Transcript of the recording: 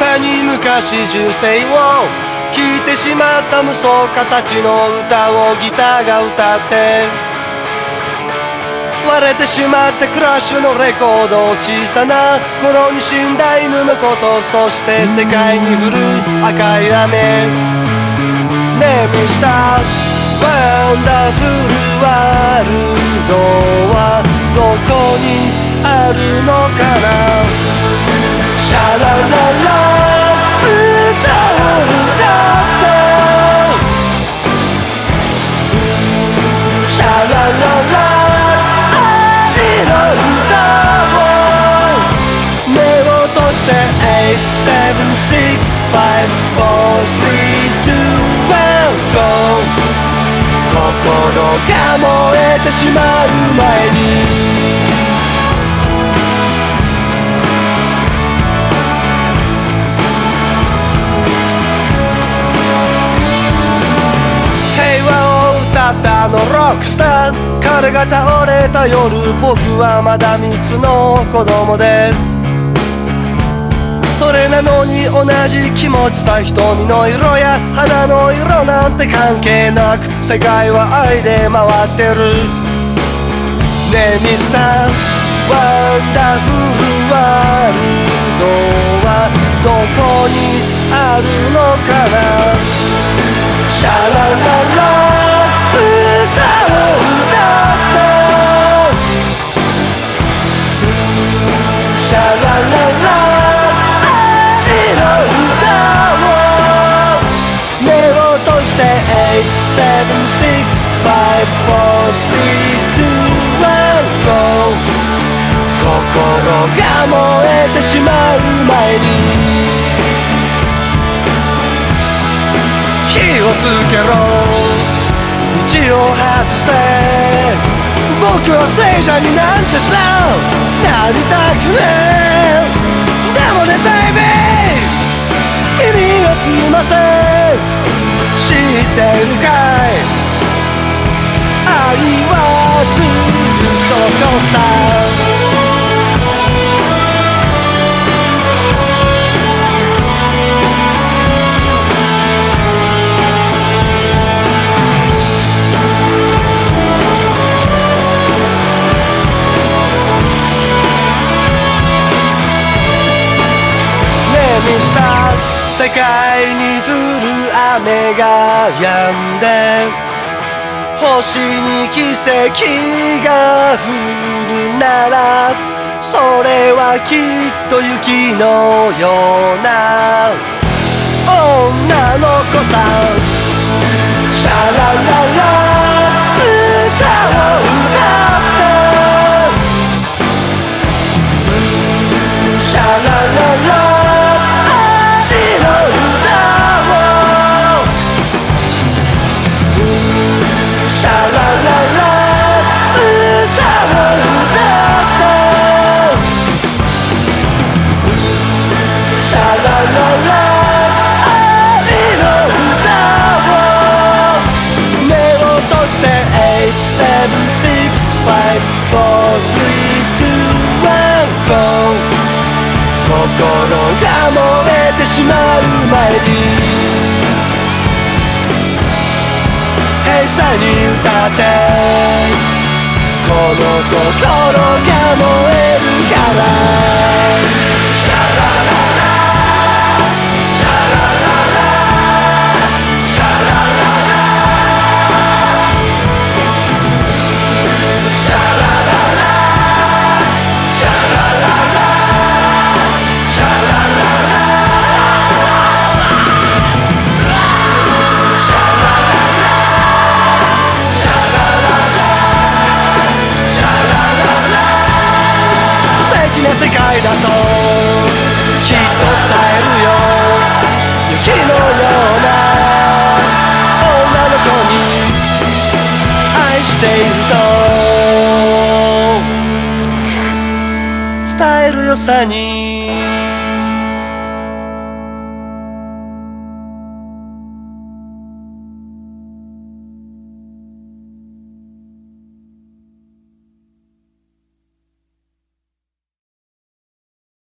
さに昔銃声を聞いてしまった無双家たちの歌をギターが歌って割れてしまってクラッシュのレコード小さな頃に死んだ犬のことそして世界に降る赤い雨ねえミスターワン。ダフルワールドはどこにあるのか。てしまう前に。平和を歌ったのロックスター。彼が倒れた夜僕はまだ3つの子供で。それなのに同じ気持ちさ瞳の色や肌の色なんて関係なく世界は愛で回ってる。ねえミスターワンダフルワールドはどこにあるのかな。シャラララ87654321 Go 心が燃えてしまう前に火をつけろ。道を外せ僕は聖者になんてさなりたくねでもねベイビー耳を澄ませ知ってるかい。愛はすぐそこさ。やんで星に奇跡が降るならそれはきっと雪のような心が燃えてしまう前に閉鎖に歌ってこの心が燃えるから。三年。